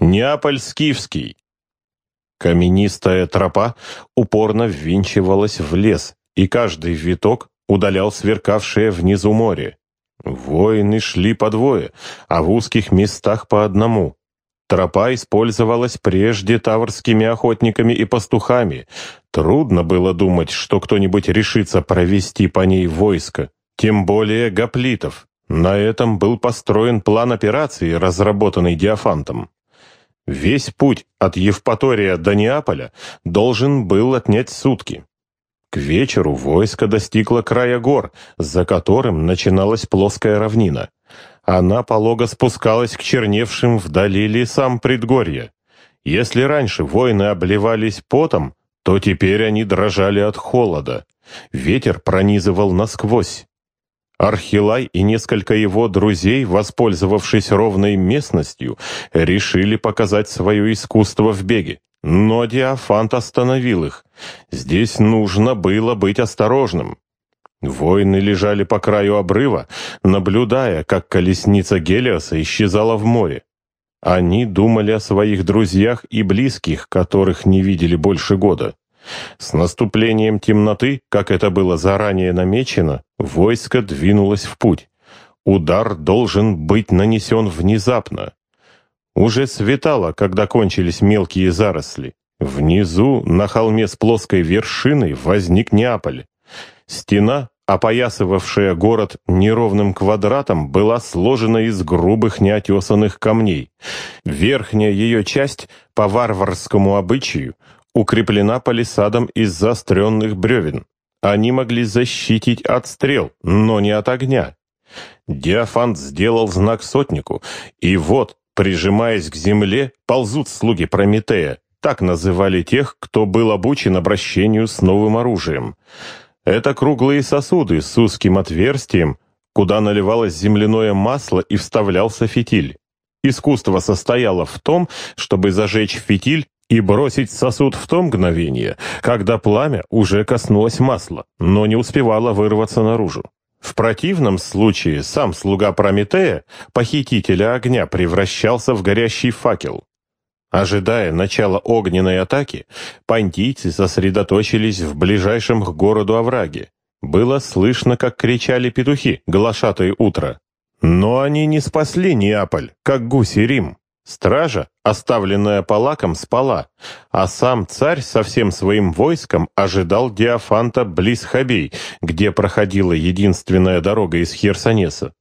Неаполь-Скифский. Каменистая тропа упорно ввинчивалась в лес, и каждый виток удалял сверкавшее внизу море. Воины шли по двое, а в узких местах по одному. Тропа использовалась прежде таврскими охотниками и пастухами. Трудно было думать, что кто-нибудь решится провести по ней войско, тем более гоплитов. На этом был построен план операции, разработанный Диафантом. Весь путь от Евпатория до Неаполя должен был отнять сутки. К вечеру войско достигло края гор, за которым начиналась плоская равнина. Она полого спускалась к черневшим вдали лесам предгорья. Если раньше воины обливались потом, то теперь они дрожали от холода. Ветер пронизывал насквозь. Архилай и несколько его друзей, воспользовавшись ровной местностью, решили показать свое искусство в беге. Но Диафант остановил их. Здесь нужно было быть осторожным. Воины лежали по краю обрыва, наблюдая, как колесница Гелиоса исчезала в море. Они думали о своих друзьях и близких, которых не видели больше года. С наступлением темноты, как это было заранее намечено, войско двинулось в путь. Удар должен быть нанесен внезапно. Уже светало, когда кончились мелкие заросли. Внизу, на холме с плоской вершиной, возник Неаполь. Стена, опоясывавшая город неровным квадратом, была сложена из грубых неотесанных камней. Верхняя ее часть, по варварскому обычаю, укреплена палисадом из заостренных бревен. Они могли защитить от стрел, но не от огня. Диафант сделал знак сотнику, и вот, прижимаясь к земле, ползут слуги Прометея. Так называли тех, кто был обучен обращению с новым оружием. Это круглые сосуды с узким отверстием, куда наливалось земляное масло и вставлялся фитиль. Искусство состояло в том, чтобы зажечь фитиль и бросить сосуд в то мгновение, когда пламя уже коснулось масла, но не успевало вырваться наружу. В противном случае сам слуга Прометея, похитителя огня, превращался в горящий факел. Ожидая начала огненной атаки, понтийцы сосредоточились в ближайшем к городу овраге. Было слышно, как кричали петухи, глашатые утро. Но они не спасли Неаполь, как гуси Рим. Стража, оставленная Палаком, спала, а сам царь со всем своим войском ожидал Диафанта близ Хабей, где проходила единственная дорога из Херсонеса.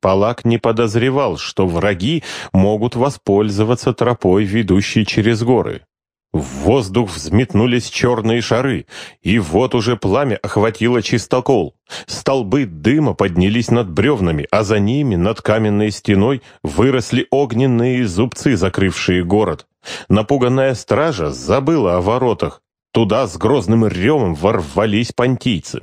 Палак не подозревал, что враги могут воспользоваться тропой, ведущей через горы. В воздух взметнулись черные шары, и вот уже пламя охватило чистокол. Столбы дыма поднялись над бревнами, а за ними, над каменной стеной, выросли огненные зубцы, закрывшие город. Напуганная стража забыла о воротах. Туда с грозным ревом ворвались понтийцы.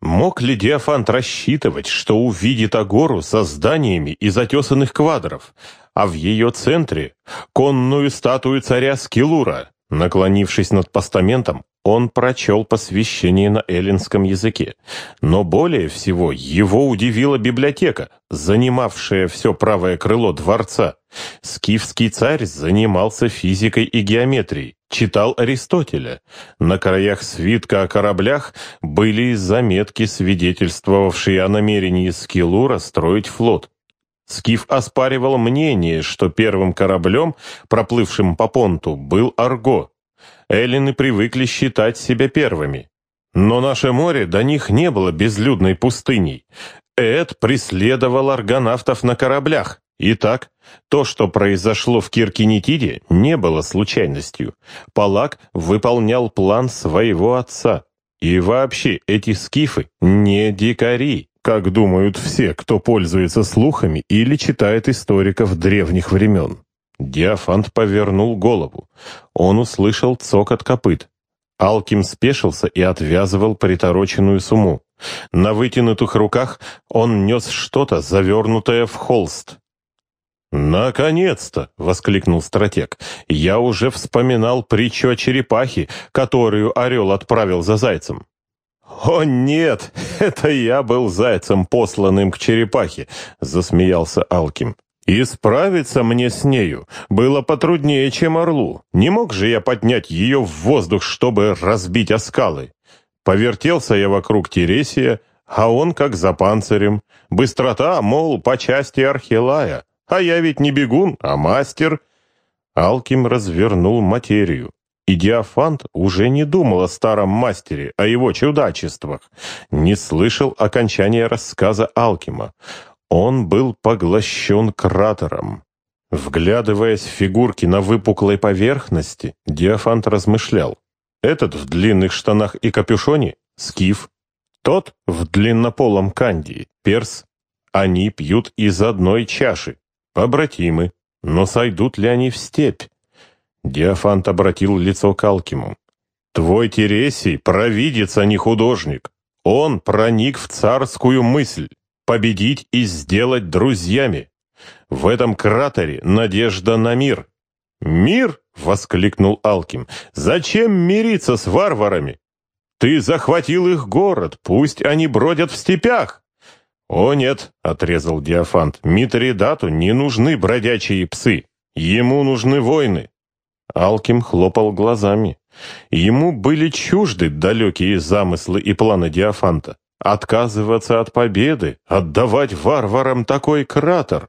Мог ли Диафант рассчитывать, что увидит Агору со зданиями из отесанных квадров, а в ее центре — конную статую царя Скилура? Наклонившись над постаментом, он прочел посвящение на эллинском языке. Но более всего его удивила библиотека, занимавшая все правое крыло дворца. Скифский царь занимался физикой и геометрией, читал Аристотеля. На краях свитка о кораблях были заметки, свидетельствовавшие о намерении Скилура строить флот. Скиф оспаривал мнение, что первым кораблем, проплывшим по понту, был Арго. Эллины привыкли считать себя первыми. Но наше море до них не было безлюдной пустыней. Эд преследовал аргонавтов на кораблях. Итак, то, что произошло в Киркинетиде, не было случайностью. Палак выполнял план своего отца. И вообще, эти скифы не дикари как думают все, кто пользуется слухами или читает историков древних времен. Диафант повернул голову. Он услышал цокот копыт. Алким спешился и отвязывал притороченную сумму. На вытянутых руках он нес что-то, завернутое в холст. «Наконец-то!» — воскликнул стратег. «Я уже вспоминал притчу о черепахе, которую орел отправил за зайцем. «О, нет! Это я был зайцем, посланным к черепахе!» — засмеялся Алким. И справиться мне с нею было потруднее, чем орлу. Не мог же я поднять ее в воздух, чтобы разбить о скалы. Повертелся я вокруг Тересия, а он как за панцирем. Быстрота, мол, по части Архилая. А я ведь не бегун, а мастер. Алким развернул материю. И Диафант уже не думал о старом мастере, о его чудачествах. Не слышал окончания рассказа Алкима. Он был поглощен кратером. Вглядываясь в фигурки на выпуклой поверхности, Диафант размышлял. Этот в длинных штанах и капюшоне — скиф. Тот в длиннополом кандии — перс. Они пьют из одной чаши, побратимы. Но сойдут ли они в степь? Диафант обратил лицо к Алкиму. «Твой Тересий — провидец, а не художник. Он проник в царскую мысль победить и сделать друзьями. В этом кратере надежда на мир». «Мир?» — воскликнул Алким. «Зачем мириться с варварами? Ты захватил их город, пусть они бродят в степях». «О нет», — отрезал Диафант, — «Митридату не нужны бродячие псы. Ему нужны войны. Алким хлопал глазами. Ему были чужды далекие замыслы и планы Диафанта. Отказываться от победы, отдавать варварам такой кратер.